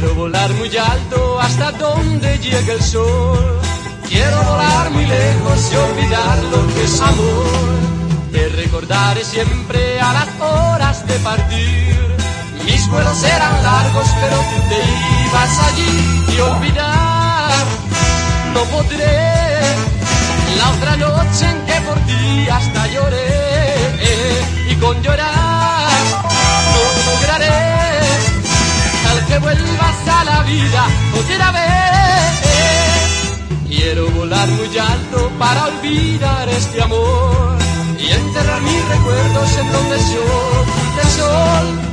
Quiero volar muy alto hasta donde llegue el sol. Quiero volar muy lejos y olvidar lo que es amor. Te recordaré siempre a las horas de partir. Mis vuelos eran largos, pero tú te ibas allí y olvidar. No podré la otra noche en que por ti hasta lloré y con llorar no lograré al que vuelvas a la vida otra vez. Quiero volar muy alto para olvidar este amor y enterrar mis recuerdos en donde oculta el sol.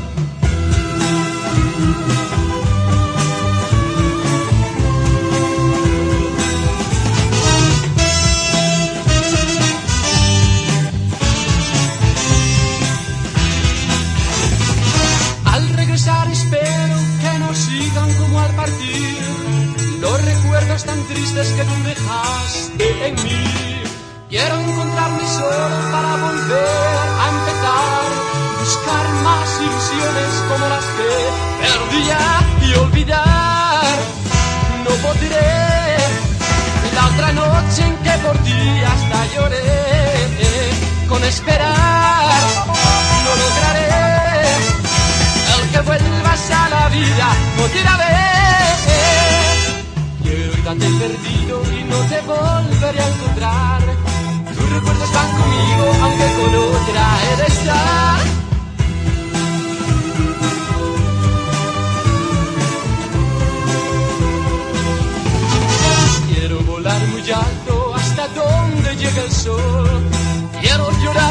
Los recuerdos tan tristes que tú dejaste en mí. Quiero encontrarme solo para volver a empezar, buscar más ilusiones como las que perdía y olvidar. No podré la otra noche en que por ti hasta lloré, con esperar no lograré el que vuelvas a la vida vez. el sol. Quiero llorar.